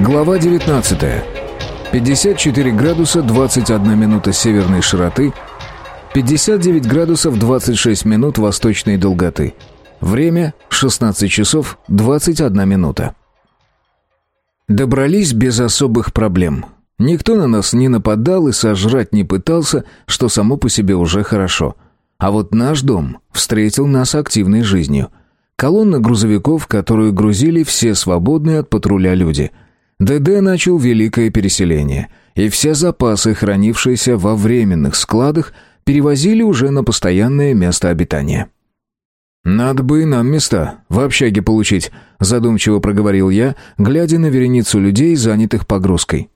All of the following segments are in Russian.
Глава 19. 54 градуса 21 минута северной широты, 59 градусов 26 минут восточной долготы. Время 16 часов 21 минута. Добрались без особых проблем. Никто на нас не нападал и сожрать не пытался, что само по себе уже хорошо. А вот наш дом встретил нас активной жизнью. Колонна грузовиков, которую грузили все свободные от патруля люди. ДД начал великое переселение, и все запасы, хранившиеся во временных складах, перевозили уже на постоянное место обитания. «Надо бы и нам места в общаге получить», задумчиво проговорил я, глядя на вереницу людей, занятых погрузкой.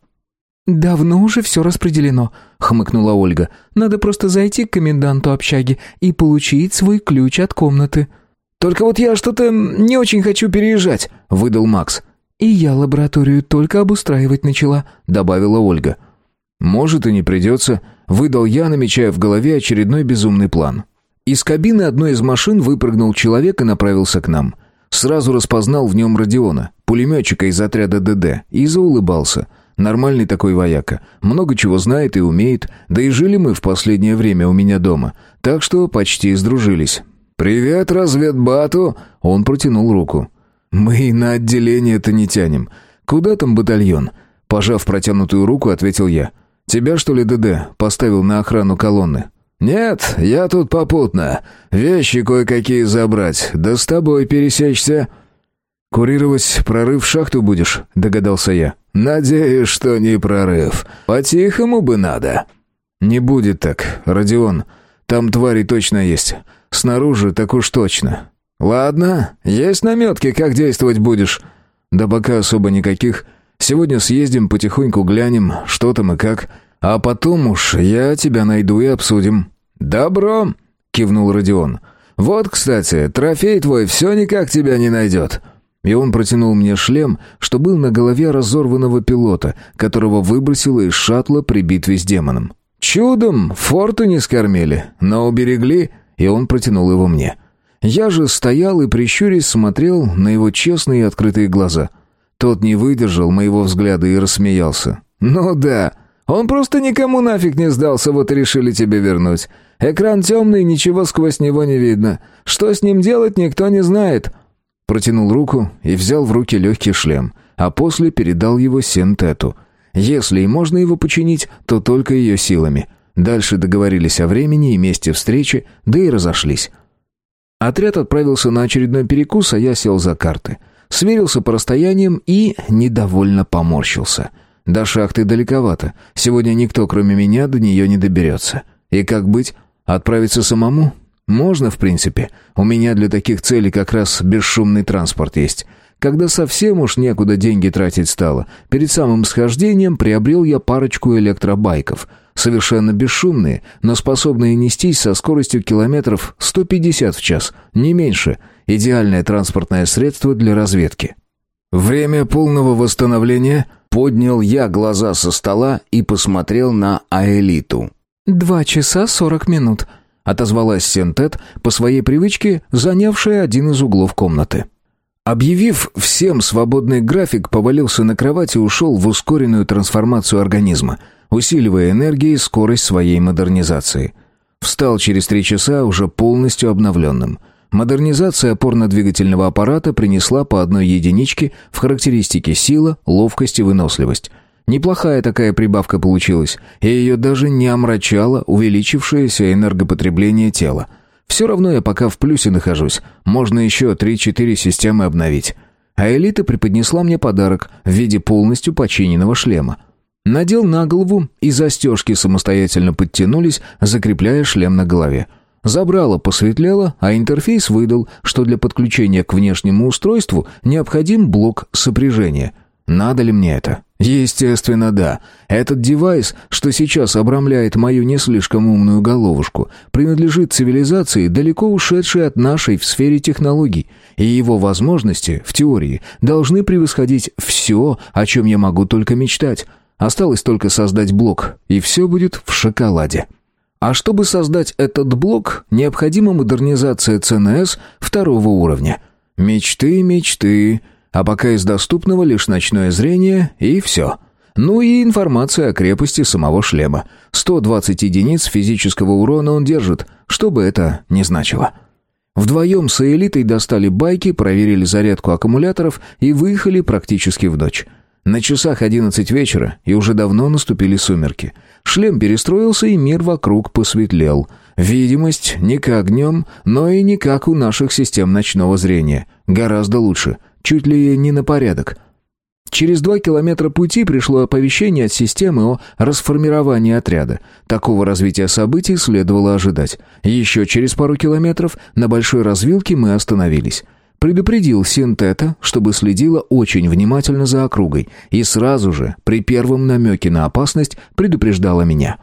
«Давно уже все распределено», — хмыкнула Ольга. «Надо просто зайти к коменданту общаги и получить свой ключ от комнаты». «Только вот я что-то не очень хочу переезжать», — выдал Макс. «И я лабораторию только обустраивать начала», — добавила Ольга. «Может, и не придется», — выдал я, намечая в голове очередной безумный план. Из кабины одной из машин выпрыгнул человек и направился к нам. Сразу распознал в нем Родиона, пулеметчика из отряда ДД, и заулыбался — Нормальный такой вояка. Много чего знает и умеет. Да и жили мы в последнее время у меня дома. Так что почти сдружились. «Привет, разведбату!» Он протянул руку. «Мы и на отделение-то не тянем. Куда там батальон?» Пожав протянутую руку, ответил я. «Тебя, что ли, ДД, поставил на охрану колонны?» «Нет, я тут попутно. Вещи кое-какие забрать. Да с тобой пересечься». «Курировать прорыв в шахту будешь?» — догадался я. «Надеюсь, что не прорыв. По-тихому бы надо». «Не будет так, Родион. Там твари точно есть. Снаружи так уж точно». «Ладно, есть наметки, как действовать будешь?» «Да пока особо никаких. Сегодня съездим, потихоньку глянем, что там и как. А потом уж я тебя найду и обсудим». «Добро», — кивнул Родион. «Вот, кстати, трофей твой все никак тебя не найдет». И он протянул мне шлем, что был на голове разорванного пилота, которого выбросило из шаттла при битве с демоном. Чудом форту не скормили, но уберегли, и он протянул его мне. Я же стоял и, прищурясь, смотрел на его честные и открытые глаза. Тот не выдержал моего взгляда и рассмеялся. «Ну да, он просто никому нафиг не сдался, вот и решили тебе вернуть. Экран темный, ничего сквозь него не видно. Что с ним делать, никто не знает». Протянул руку и взял в руки легкий шлем, а после передал его Сентету. Если и можно его починить, то только ее силами. Дальше договорились о времени и месте встречи, да и разошлись. Отряд отправился на очередной перекус, а я сел за карты. Сверился по расстояниям и недовольно поморщился. До шахты далековато. Сегодня никто, кроме меня, до нее не доберется. И как быть? Отправиться самому? Можно, в принципе. У меня для таких целей как раз бесшумный транспорт есть. Когда совсем уж некуда деньги тратить стало, перед самым схождением приобрел я парочку электробайков. Совершенно бесшумные, но способные нестись со скоростью километров 150 в час, не меньше. Идеальное транспортное средство для разведки. Время полного восстановления поднял я глаза со стола и посмотрел на Аэлиту. «Два часа сорок минут», отозвалась Сентет, по своей привычке занявшая один из углов комнаты. Объявив всем свободный график, повалился на кровать и ушел в ускоренную трансформацию организма, усиливая энергией скорость своей модернизации. Встал через три часа уже полностью обновленным. Модернизация опорно-двигательного аппарата принесла по одной единичке в характеристике сила, ловкость и выносливость – Неплохая такая прибавка получилась, и ее даже не омрачало увеличившееся энергопотребление тела. Все равно я пока в плюсе нахожусь, можно еще 3-4 системы обновить. А элита преподнесла мне подарок в виде полностью починенного шлема. Надел на голову, и застежки самостоятельно подтянулись, закрепляя шлем на голове. Забрало посветлело, а интерфейс выдал, что для подключения к внешнему устройству необходим блок сопряжения. Надо ли мне это? Естественно, да. Этот девайс, что сейчас обрамляет мою не слишком умную головушку, принадлежит цивилизации, далеко ушедшей от нашей в сфере технологий, и его возможности, в теории, должны превосходить все, о чем я могу только мечтать. Осталось только создать блок, и все будет в шоколаде. А чтобы создать этот блок, необходима модернизация ЦНС второго уровня. Мечты, мечты, А пока из доступного лишь ночное зрение и все. Ну и информация о крепости самого шлема. 120 единиц физического урона он держит, что бы это ни значило. Вдвоем с элитой достали байки, проверили зарядку аккумуляторов и выехали практически в ночь. На часах одиннадцать вечера, и уже давно наступили сумерки. Шлем перестроился, и мир вокруг посветлел. Видимость не как днем, но и не как у наших систем ночного зрения. Гораздо лучше. Чуть ли не на порядок. Через два километра пути пришло оповещение от системы о расформировании отряда. Такого развития событий следовало ожидать. Еще через пару километров на большой развилке мы остановились. Предупредил Синтета, чтобы следила очень внимательно за округой, и сразу же, при первом намеке на опасность, предупреждала меня.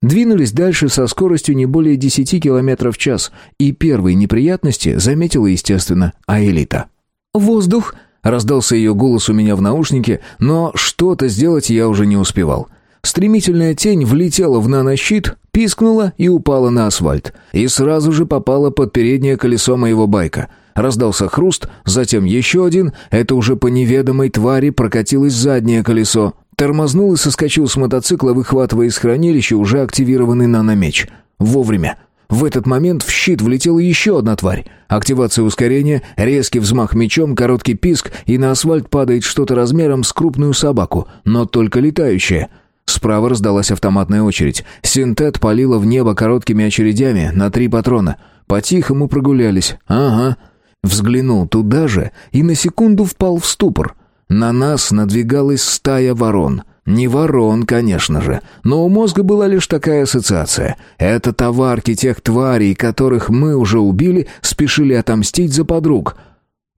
Двинулись дальше со скоростью не более 10 км в час, и первые неприятности заметила, естественно, Аэлита. «Воздух!» Раздался ее голос у меня в наушнике, но что-то сделать я уже не успевал. Стремительная тень влетела в нанощит, пискнула и упала на асфальт. И сразу же попала под переднее колесо моего байка. Раздался хруст, затем еще один. Это уже по неведомой твари прокатилось заднее колесо. Тормознул и соскочил с мотоцикла, выхватывая из хранилища уже активированный наномеч. Вовремя. В этот момент в щит влетела еще одна тварь. Активация ускорения, резкий взмах мечом, короткий писк, и на асфальт падает что-то размером с крупную собаку, но только летающее. Справа раздалась автоматная очередь. Синтет палила в небо короткими очередями на три патрона. По-тихому прогулялись. Ага. Взглянул туда же и на секунду впал в ступор. На нас надвигалась стая ворон — не ворон, конечно же, но у мозга была лишь такая ассоциация. Это товарки тех тварей, которых мы уже убили, спешили отомстить за подруг.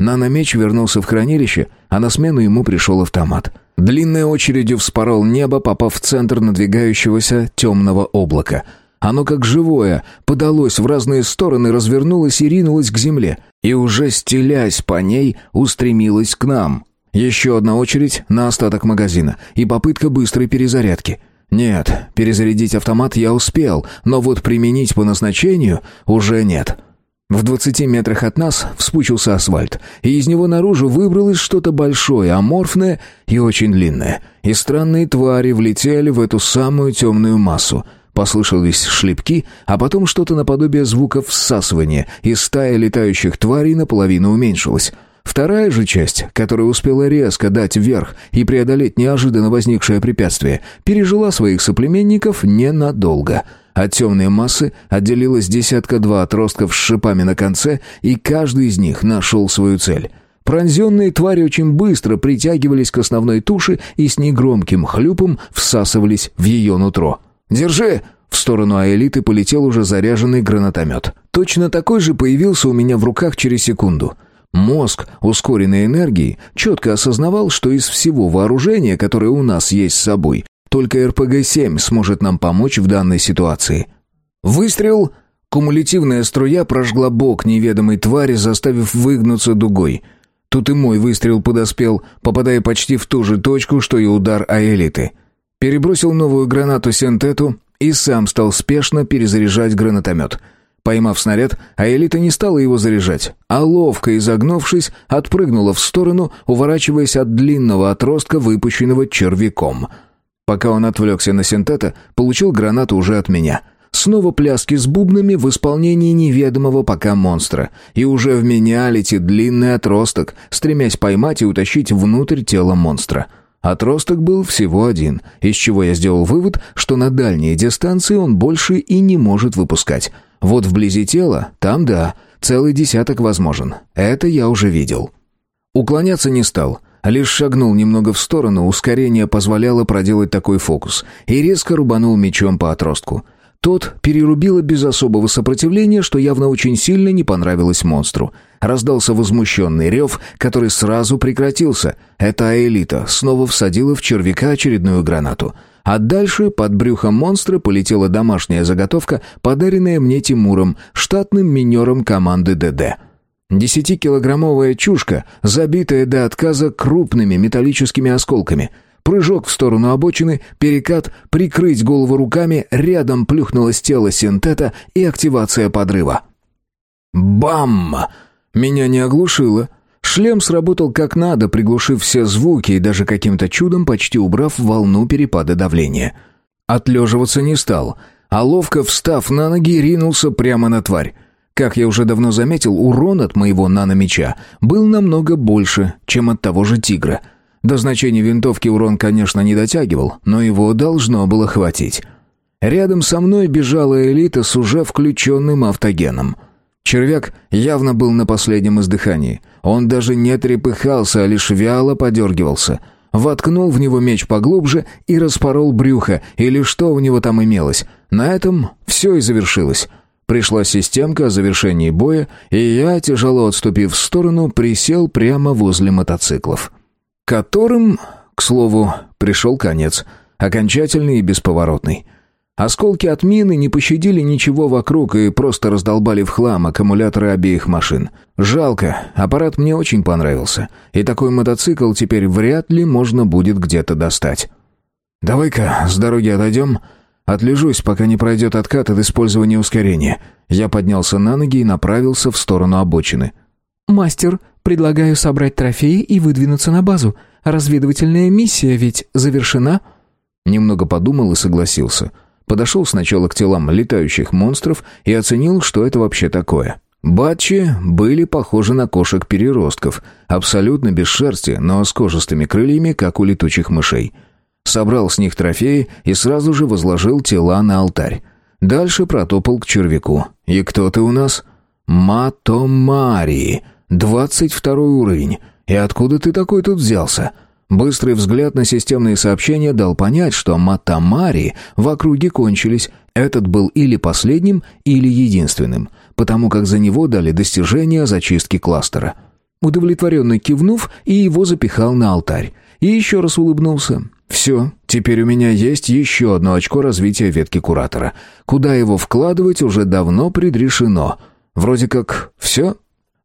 Наномеч вернулся в хранилище, а на смену ему пришел автомат. Длинной очередью вспорол небо, попав в центр надвигающегося темного облака. Оно как живое, подалось в разные стороны, развернулось и ринулось к земле, и уже стелясь по ней, устремилось к нам. Еще одна очередь на остаток магазина и попытка быстрой перезарядки. Нет, перезарядить автомат я успел, но вот применить по назначению уже нет. В двадцати метрах от нас вспучился асфальт, и из него наружу выбралось что-то большое, аморфное и очень длинное. И странные твари влетели в эту самую темную массу. Послышались шлепки, а потом что-то наподобие звука всасывания, и стая летающих тварей наполовину уменьшилась. Вторая же часть, которая успела резко дать вверх и преодолеть неожиданно возникшее препятствие, пережила своих соплеменников ненадолго. От темной массы отделилась десятка-два отростков с шипами на конце, и каждый из них нашел свою цель. Пронзенные твари очень быстро притягивались к основной туше и с негромким хлюпом всасывались в ее нутро. «Держи!» В сторону Аэлиты полетел уже заряженный гранатомет. Точно такой же появился у меня в руках через секунду — Мозг, ускоренной энергией, четко осознавал, что из всего вооружения, которое у нас есть с собой, только РПГ-7 сможет нам помочь в данной ситуации. Выстрел! Кумулятивная струя прожгла бок неведомой твари, заставив выгнуться дугой. Тут и мой выстрел подоспел, попадая почти в ту же точку, что и удар Аэлиты. Перебросил новую гранату Сентету и сам стал спешно перезаряжать гранатомет — Поймав снаряд, Аэлита не стала его заряжать, а ловко изогнувшись, отпрыгнула в сторону, уворачиваясь от длинного отростка, выпущенного червяком. Пока он отвлекся на синтета, получил гранату уже от меня. Снова пляски с бубнами в исполнении неведомого пока монстра. И уже в меня летит длинный отросток, стремясь поймать и утащить внутрь тела монстра. Отросток был всего один, из чего я сделал вывод, что на дальние дистанции он больше и не может выпускать. Вот вблизи тела, там да, целый десяток возможен. Это я уже видел. Уклоняться не стал, лишь шагнул немного в сторону, ускорение позволяло проделать такой фокус, и резко рубанул мечом по отростку. Тот перерубило без особого сопротивления, что явно очень сильно не понравилось монстру. Раздался возмущенный рев, который сразу прекратился. Эта элита снова всадила в червяка очередную гранату — а дальше под брюхом монстра полетела домашняя заготовка, подаренная мне Тимуром, штатным минером команды ДД. Десятикилограммовая чушка, забитая до отказа крупными металлическими осколками. Прыжок в сторону обочины, перекат, прикрыть голову руками, рядом плюхнулось тело синтета и активация подрыва. Бам! Меня не оглушило. Шлем сработал как надо, приглушив все звуки и даже каким-то чудом почти убрав волну перепада давления. Отлеживаться не стал, а ловко встав на ноги, ринулся прямо на тварь. Как я уже давно заметил, урон от моего наномеча был намного больше, чем от того же тигра. До значения винтовки урон, конечно, не дотягивал, но его должно было хватить. Рядом со мной бежала элита с уже включенным автогеном. Червяк явно был на последнем издыхании. Он даже не трепыхался, а лишь вяло подергивался. Воткнул в него меч поглубже и распорол брюхо, или что у него там имелось. На этом все и завершилось. Пришла системка о завершении боя, и я, тяжело отступив в сторону, присел прямо возле мотоциклов. Которым, к слову, пришел конец. Окончательный и бесповоротный. Осколки от мины не пощадили ничего вокруг и просто раздолбали в хлам аккумуляторы обеих машин. Жалко, аппарат мне очень понравился, и такой мотоцикл теперь вряд ли можно будет где-то достать. «Давай-ка с дороги отойдем. Отлежусь, пока не пройдет откат от использования ускорения». Я поднялся на ноги и направился в сторону обочины. «Мастер, предлагаю собрать трофеи и выдвинуться на базу. Разведывательная миссия ведь завершена?» Немного подумал и согласился. Подошел сначала к телам летающих монстров и оценил, что это вообще такое. Батчи были похожи на кошек-переростков, абсолютно без шерсти, но с кожистыми крыльями, как у летучих мышей. Собрал с них трофеи и сразу же возложил тела на алтарь. Дальше протопал к червяку. «И кто ты у нас?» «Матомари, двадцать второй уровень. И откуда ты такой тут взялся?» Быстрый взгляд на системные сообщения дал понять, что Матамари в округе кончились. Этот был или последним, или единственным, потому как за него дали достижение зачистки кластера. Удовлетворенно кивнув, и его запихал на алтарь. И еще раз улыбнулся. «Все, теперь у меня есть еще одно очко развития ветки Куратора. Куда его вкладывать уже давно предрешено. Вроде как все».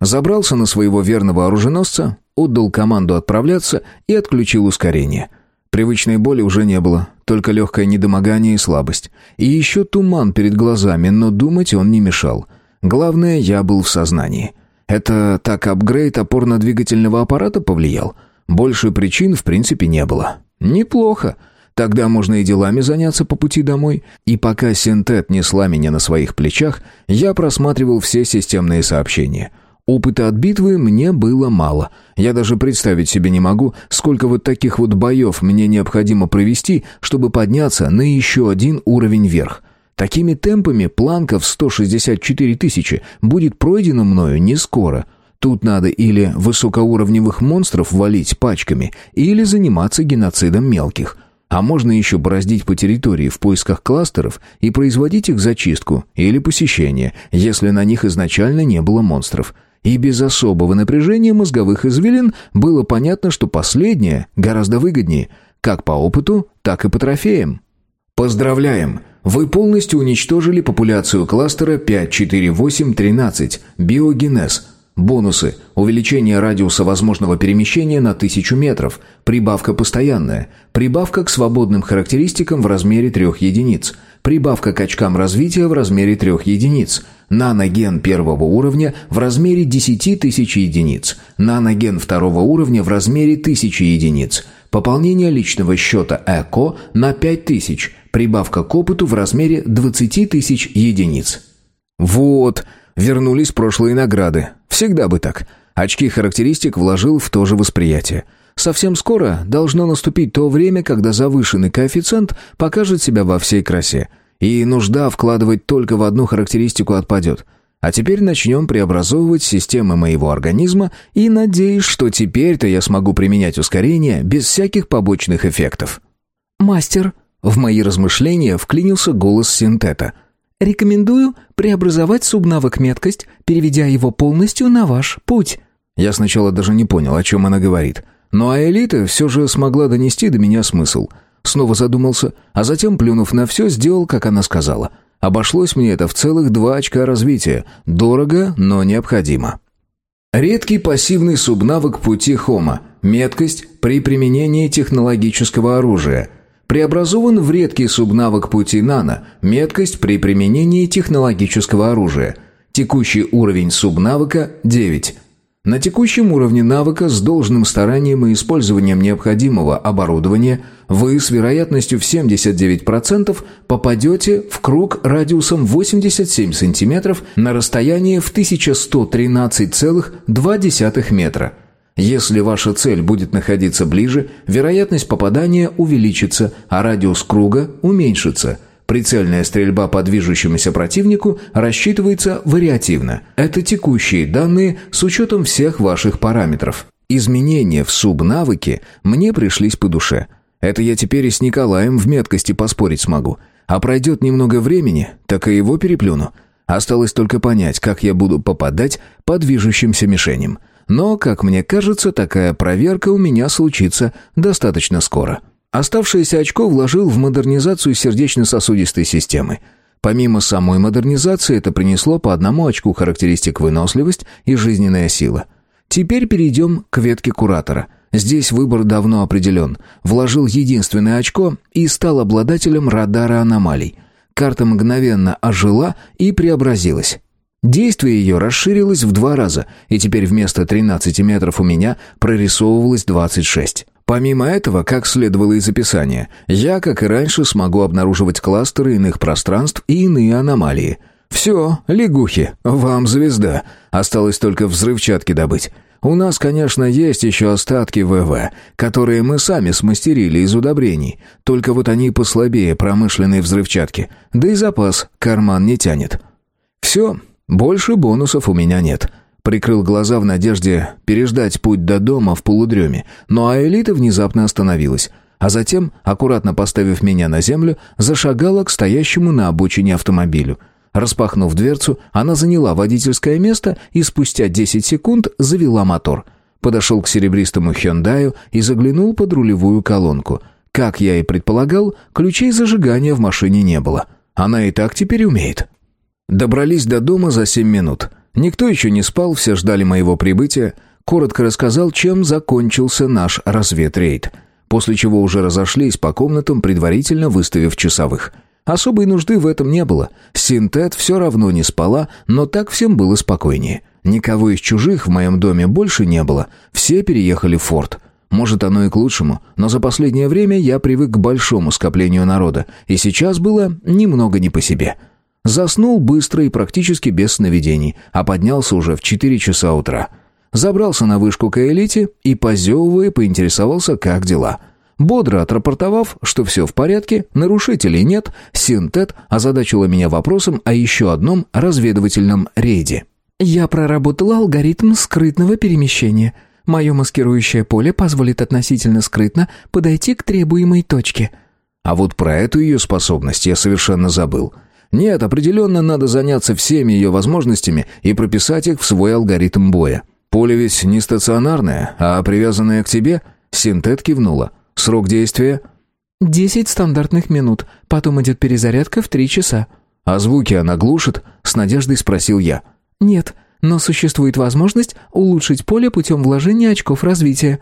Забрался на своего верного оруженосца, отдал команду отправляться и отключил ускорение. Привычной боли уже не было, только легкое недомогание и слабость. И еще туман перед глазами, но думать он не мешал. Главное, я был в сознании. Это так апгрейд опорно-двигательного аппарата повлиял? Больше причин, в принципе, не было. Неплохо. Тогда можно и делами заняться по пути домой. И пока синтет несла меня на своих плечах, я просматривал все системные сообщения — Опыта от битвы мне было мало. Я даже представить себе не могу, сколько вот таких вот боев мне необходимо провести, чтобы подняться на еще один уровень вверх. Такими темпами планка в 164 тысячи будет пройдена мною не скоро. Тут надо или высокоуровневых монстров валить пачками, или заниматься геноцидом мелких. А можно еще бороздить по территории в поисках кластеров и производить их зачистку или посещение, если на них изначально не было монстров – и без особого напряжения мозговых извилин было понятно, что последнее гораздо выгоднее, как по опыту, так и по трофеям. Поздравляем! Вы полностью уничтожили популяцию кластера 54813 биогенез. Бонусы. Увеличение радиуса возможного перемещения на 1000 метров. Прибавка постоянная. Прибавка к свободным характеристикам в размере 3 единиц. Прибавка к очкам развития в размере 3 единиц Наноген первого уровня в размере 10 тысяч единиц. Наноген второго уровня в размере 1000 единиц. Пополнение личного счета ЭКО на 5000. Прибавка к опыту в размере 20 тысяч единиц. Вот, вернулись прошлые награды. Всегда бы так. Очки характеристик вложил в то же восприятие. Совсем скоро должно наступить то время, когда завышенный коэффициент покажет себя во всей красе – и нужда вкладывать только в одну характеристику отпадет. А теперь начнем преобразовывать системы моего организма и надеюсь, что теперь-то я смогу применять ускорение без всяких побочных эффектов. «Мастер», — в мои размышления вклинился голос синтета. «Рекомендую преобразовать субнавык меткость, переведя его полностью на ваш путь». Я сначала даже не понял, о чем она говорит. Но Аэлита все же смогла донести до меня смысл — Снова задумался, а затем, плюнув на все, сделал, как она сказала. Обошлось мне это в целых два очка развития. Дорого, но необходимо. Редкий пассивный субнавык пути Хома. Меткость при применении технологического оружия. Преобразован в редкий субнавык пути Нано. Меткость при применении технологического оружия. Текущий уровень субнавыка 9. На текущем уровне навыка с должным старанием и использованием необходимого оборудования вы с вероятностью в 79% попадете в круг радиусом 87 см на расстоянии в 1113,2 метра. Если ваша цель будет находиться ближе, вероятность попадания увеличится, а радиус круга уменьшится – Прицельная стрельба по движущемуся противнику рассчитывается вариативно. Это текущие данные с учетом всех ваших параметров. Изменения в субнавыке мне пришлись по душе. Это я теперь и с Николаем в меткости поспорить смогу. А пройдет немного времени, так и его переплюну. Осталось только понять, как я буду попадать по движущимся мишеням. Но, как мне кажется, такая проверка у меня случится достаточно скоро. Оставшееся очко вложил в модернизацию сердечно-сосудистой системы. Помимо самой модернизации, это принесло по одному очку характеристик выносливость и жизненная сила. Теперь перейдем к ветке куратора. Здесь выбор давно определен. Вложил единственное очко и стал обладателем радара аномалий. Карта мгновенно ожила и преобразилась. Действие ее расширилось в два раза, и теперь вместо 13 метров у меня прорисовывалось 26. Помимо этого, как следовало из описания, я, как и раньше, смогу обнаруживать кластеры иных пространств и иные аномалии. Все, лягухи, вам звезда. Осталось только взрывчатки добыть. У нас, конечно, есть еще остатки ВВ, которые мы сами смастерили из удобрений, только вот они послабее промышленной взрывчатки, да и запас карман не тянет. Все, больше бонусов у меня нет. Прикрыл глаза в надежде переждать путь до дома в полудреме, но Аэлита внезапно остановилась, а затем, аккуратно поставив меня на землю, зашагала к стоящему на обочине автомобилю. Распахнув дверцу, она заняла водительское место и спустя 10 секунд завела мотор. Подошел к серебристому Хёндаю и заглянул под рулевую колонку. Как я и предполагал, ключей зажигания в машине не было. Она и так теперь умеет. Добрались до дома за 7 минут. Никто еще не спал, все ждали моего прибытия. Коротко рассказал, чем закончился наш разведрейд. После чего уже разошлись по комнатам, предварительно выставив часовых. Особой нужды в этом не было. Синтет все равно не спала, но так всем было спокойнее. Никого из чужих в моем доме больше не было. Все переехали в форт. Может, оно и к лучшему, но за последнее время я привык к большому скоплению народа, и сейчас было немного не по себе. Заснул быстро и практически без сновидений, а поднялся уже в 4 часа утра. Забрался на вышку к элите и, позевывая, поинтересовался, как дела. Бодро отрапортовав, что все в порядке, нарушителей нет, Синтет озадачила меня вопросом о еще одном разведывательном рейде. «Я проработала алгоритм скрытного перемещения. Мое маскирующее поле позволит относительно скрытно подойти к требуемой точке». А вот про эту ее способность я совершенно забыл – нет, определенно надо заняться всеми ее возможностями и прописать их в свой алгоритм боя. Поле ведь не стационарное, а привязанное к тебе. Синтет кивнула. Срок действия? «Десять стандартных минут. Потом идет перезарядка в три часа». «А звуки она глушит?» — с надеждой спросил я. «Нет, но существует возможность улучшить поле путем вложения очков развития».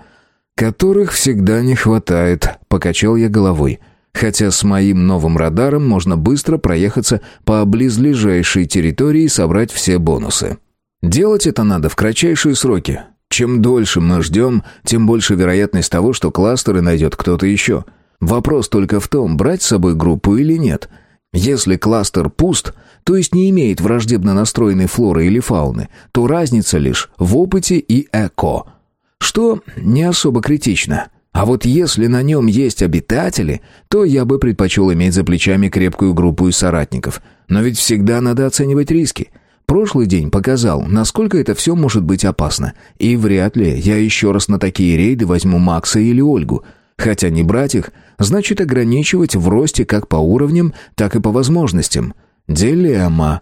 «Которых всегда не хватает», — покачал я головой хотя с моим новым радаром можно быстро проехаться по близлежащей территории и собрать все бонусы. Делать это надо в кратчайшие сроки. Чем дольше мы ждем, тем больше вероятность того, что кластеры найдет кто-то еще. Вопрос только в том, брать с собой группу или нет. Если кластер пуст, то есть не имеет враждебно настроенной флоры или фауны, то разница лишь в опыте и эко, что не особо критично. А вот если на нем есть обитатели, то я бы предпочел иметь за плечами крепкую группу из соратников. Но ведь всегда надо оценивать риски. Прошлый день показал, насколько это все может быть опасно. И вряд ли я еще раз на такие рейды возьму Макса или Ольгу. Хотя не брать их, значит ограничивать в росте как по уровням, так и по возможностям. Дилемма.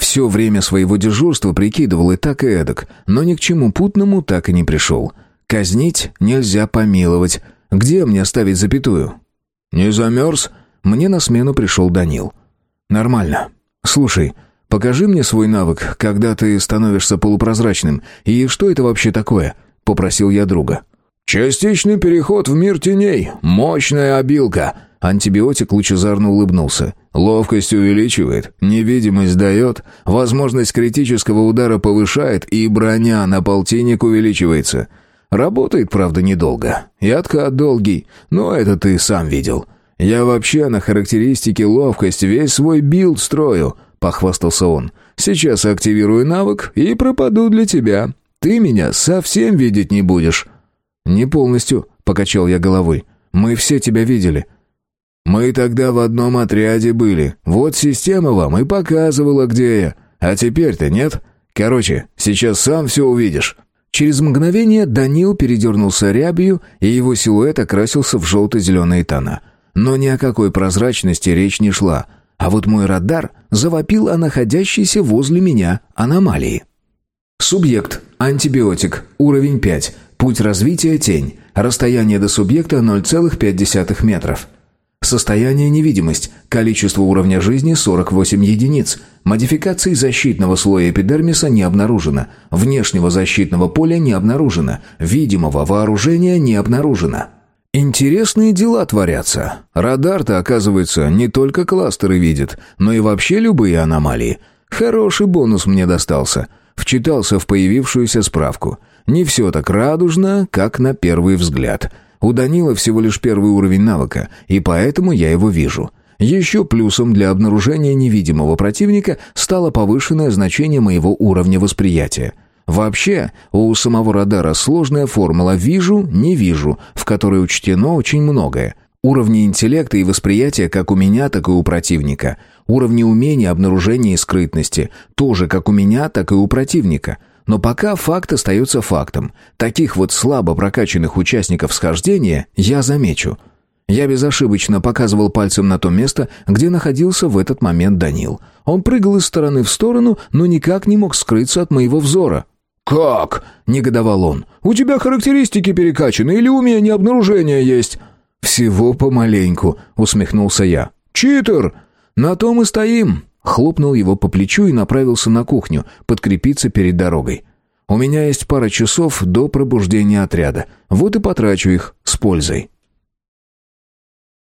Все время своего дежурства прикидывал и так и эдак, но ни к чему путному так и не пришел. Казнить нельзя помиловать. Где мне ставить запятую? Не замерз? Мне на смену пришел Данил. Нормально. Слушай, покажи мне свой навык, когда ты становишься полупрозрачным. И что это вообще такое? Попросил я друга. Частичный переход в мир теней. Мощная обилка. Антибиотик лучезарно улыбнулся. Ловкость увеличивает, невидимость дает, возможность критического удара повышает, и броня на полтинник увеличивается. Работает, правда, недолго. И откат долгий, но это ты сам видел. Я вообще на характеристике ловкость весь свой билд строю, похвастался он. Сейчас активирую навык и пропаду для тебя. Ты меня совсем видеть не будешь. Не полностью, покачал я головой. Мы все тебя видели. Мы тогда в одном отряде были. Вот система вам и показывала, где я. А теперь-то нет. Короче, сейчас сам все увидишь». Через мгновение Данил передернулся рябью, и его силуэт окрасился в желто-зеленые тона. Но ни о какой прозрачности речь не шла. А вот мой радар завопил о находящейся возле меня аномалии. Субъект. Антибиотик. Уровень 5. Путь развития тень. Расстояние до субъекта 0,5 метров. Состояние невидимость. Количество уровня жизни 48 единиц. Модификации защитного слоя эпидермиса не обнаружено. Внешнего защитного поля не обнаружено. Видимого вооружения не обнаружено. Интересные дела творятся. Радар-то, оказывается, не только кластеры видит, но и вообще любые аномалии. Хороший бонус мне достался. Вчитался в появившуюся справку. Не все так радужно, как на первый взгляд. У Данила всего лишь первый уровень навыка, и поэтому я его вижу. Еще плюсом для обнаружения невидимого противника стало повышенное значение моего уровня восприятия. Вообще, у самого радара сложная формула «вижу, не вижу», в которой учтено очень многое. Уровни интеллекта и восприятия как у меня, так и у противника. Уровни умения, обнаружения и скрытности тоже как у меня, так и у противника – но пока факт остается фактом. Таких вот слабо прокачанных участников схождения я замечу. Я безошибочно показывал пальцем на то место, где находился в этот момент Данил. Он прыгал из стороны в сторону, но никак не мог скрыться от моего взора. «Как?» — негодовал он. «У тебя характеристики перекачаны или умение обнаружения есть?» «Всего помаленьку», — усмехнулся я. «Читер!» «На том и стоим. Хлопнул его по плечу и направился на кухню, подкрепиться перед дорогой. «У меня есть пара часов до пробуждения отряда. Вот и потрачу их с пользой».